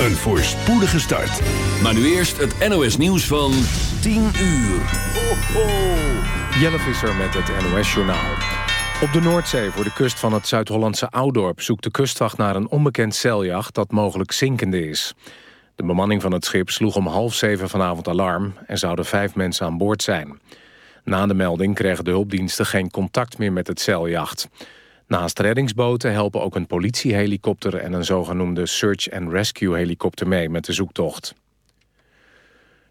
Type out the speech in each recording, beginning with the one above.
Een voorspoedige start. Maar nu eerst het NOS nieuws van 10 uur. Ho, ho. Jelle Visser met het NOS-journaal. Op de Noordzee voor de kust van het Zuid-Hollandse Oudorp... zoekt de kustwacht naar een onbekend zeiljacht dat mogelijk zinkende is. De bemanning van het schip sloeg om half zeven vanavond alarm... en zouden vijf mensen aan boord zijn. Na de melding kregen de hulpdiensten geen contact meer met het zeiljacht. Naast reddingsboten helpen ook een politiehelikopter... en een zogenoemde search-and-rescue-helikopter mee met de zoektocht.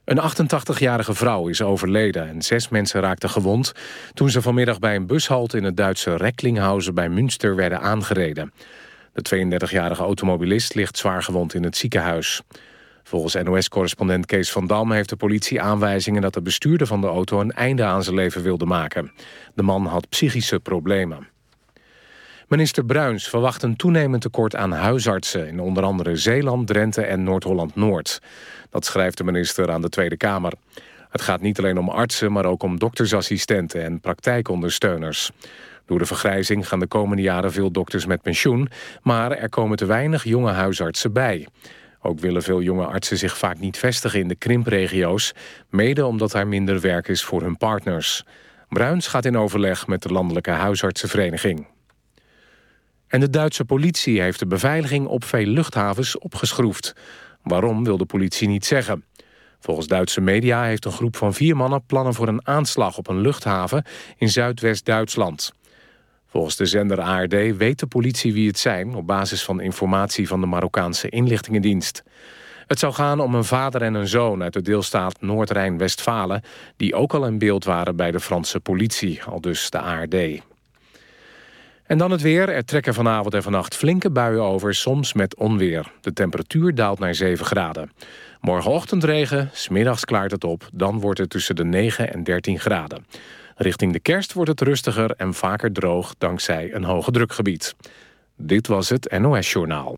Een 88-jarige vrouw is overleden en zes mensen raakten gewond... toen ze vanmiddag bij een bushalte in het Duitse Recklinghausen bij Münster werden aangereden. De 32-jarige automobilist ligt zwaar gewond in het ziekenhuis. Volgens NOS-correspondent Kees van Dam heeft de politie aanwijzingen... dat de bestuurder van de auto een einde aan zijn leven wilde maken. De man had psychische problemen. Minister Bruins verwacht een toenemend tekort aan huisartsen... in onder andere Zeeland, Drenthe en Noord-Holland-Noord. Dat schrijft de minister aan de Tweede Kamer. Het gaat niet alleen om artsen, maar ook om doktersassistenten... en praktijkondersteuners. Door de vergrijzing gaan de komende jaren veel dokters met pensioen... maar er komen te weinig jonge huisartsen bij. Ook willen veel jonge artsen zich vaak niet vestigen in de krimpregio's... mede omdat er minder werk is voor hun partners. Bruins gaat in overleg met de Landelijke Huisartsenvereniging. En de Duitse politie heeft de beveiliging op veel luchthavens opgeschroefd. Waarom wil de politie niet zeggen. Volgens Duitse media heeft een groep van vier mannen plannen voor een aanslag op een luchthaven in Zuidwest-Duitsland. Volgens de zender ARD weet de politie wie het zijn op basis van informatie van de Marokkaanse inlichtingendienst. Het zou gaan om een vader en een zoon uit de deelstaat Noord-Rijn-Westfalen... die ook al in beeld waren bij de Franse politie, al dus de ARD. En dan het weer. Er trekken vanavond en vannacht flinke buien over, soms met onweer. De temperatuur daalt naar 7 graden. Morgenochtend regen, smiddags klaart het op. Dan wordt het tussen de 9 en 13 graden. Richting de kerst wordt het rustiger en vaker droog... dankzij een hoge drukgebied. Dit was het NOS Journaal.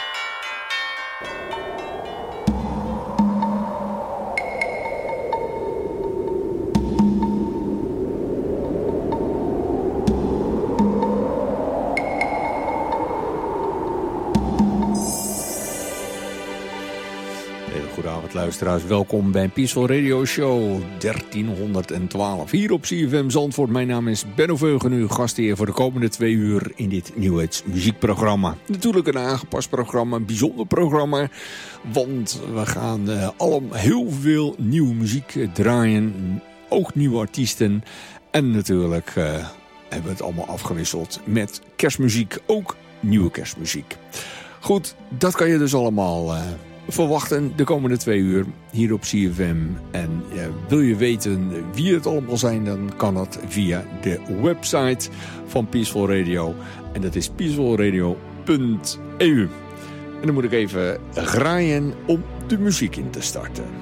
Luisteraars. Welkom bij Peaceful Radio Show 1312. Hier op CFM Zandvoort. Mijn naam is Benno Veugen, uw gastheer voor de komende twee uur in dit Nieuwheids muziekprogramma. Natuurlijk een aangepast programma, een bijzonder programma. Want we gaan uh, allemaal heel veel nieuwe muziek draaien. Ook nieuwe artiesten. En natuurlijk uh, hebben we het allemaal afgewisseld met kerstmuziek. Ook nieuwe kerstmuziek. Goed, dat kan je dus allemaal... Uh, verwachten de komende twee uur hier op CFM. En wil je weten wie het allemaal zijn, dan kan dat via de website van Peaceful Radio. En dat is peacefulradio.eu. En dan moet ik even graaien om de muziek in te starten.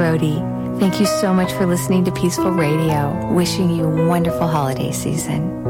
Parodi. Thank you so much for listening to Peaceful Radio. Wishing you a wonderful holiday season.